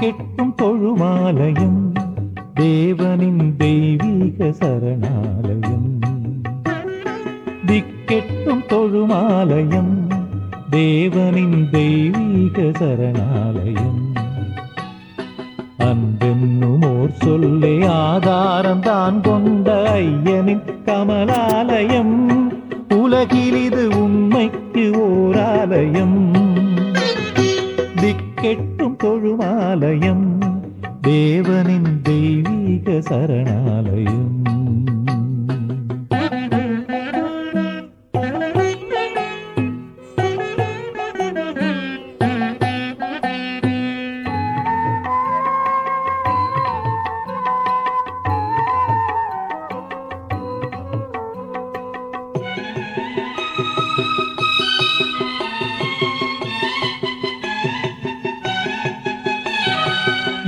கெட்டும் தொழுமாலயம் தேவனின் தெய்வீக சரணாலயம். திக்கெட்டும் தொழுமாலயம் தேவனின் தெய்வீக சரணாலயம். அன்பென்னும் ஓர் சொல்லே ஆதாரம் தான் கொண்ட ஐயனின் கமலாலயம். உலகில் இது உண்மைக்கு ஓராலயம். திக்கெட்டும் தொழுமாலயம் தேவனின் தெய்வீக சரணாலயம்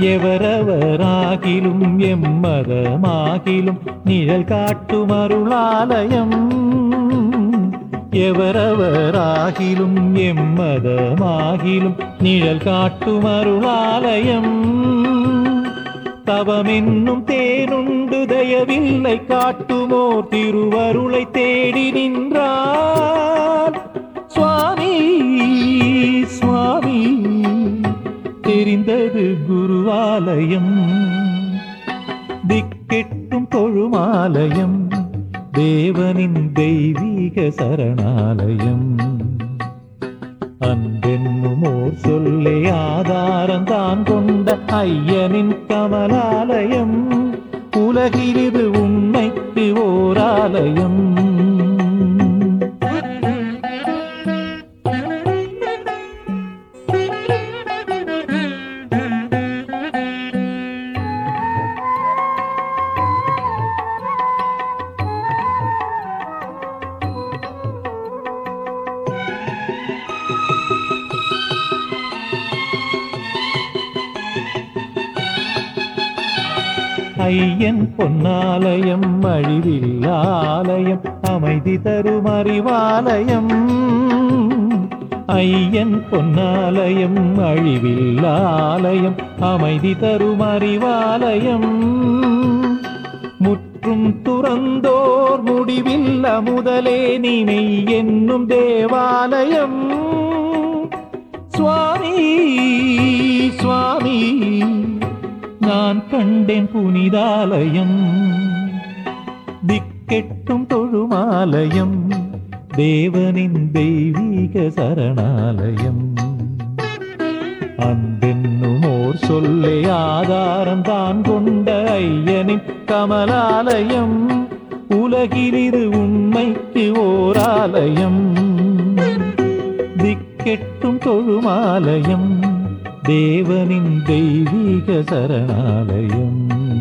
எவரவராகிலும் எம்மதமாகிலும் நிழல் காட்டும் அருளாலயம். எவரவராகிலும் எம்மதமாகிலும் நிழல் காட்டும் அருளாலயம். தவமென்னும் தேனுண்டு தயவில்லை காட்டுமோர் திருவருளை தேடி நின்றார். சுவாமி சுவாமி தெரிந்தது குரு திருவாலயம். திக்கெட்டும் தொழுமாலயம். தேவனின் தெய்வீக சரணாலயம். அன்பென்னும் ஓர் சொல்லே ஆதாரம் தான் கொண்ட ஐயனின் கமலாலயம். உலகிலிது உண்மைக்கு ஓராலயம். ஐயன் பொன்னாலயம் அழிவில்லாலயம் அமைதி தரும் அறிவாலயம். ஐயன் பொன்னாலயம் அழிவில்லாலயம் அமைதி தரும் அறிவாலயம். முற்றும் துறந்தோர் முடிவில்ல முதலே நினை என்னும் தேவாலயம். சுவாமி சுவாமி. நான் கண்டேன் புனிதாலயம். திக்கெட்டும் தொழுமாலயம். தேவனின் தெய்வீக சரணாலயம். அந்தென்னும் ஓர் சொல்லே ஆதாரம் தான் கொண்ட ஐயனின் கமலாலயம். உலகில் இது உண்மைக்கு ஓராலயம். திக்கெட்டும் தொழுமாலயம். தேவனின் தெய்வீக சரணாலயம்.